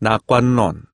낙관론.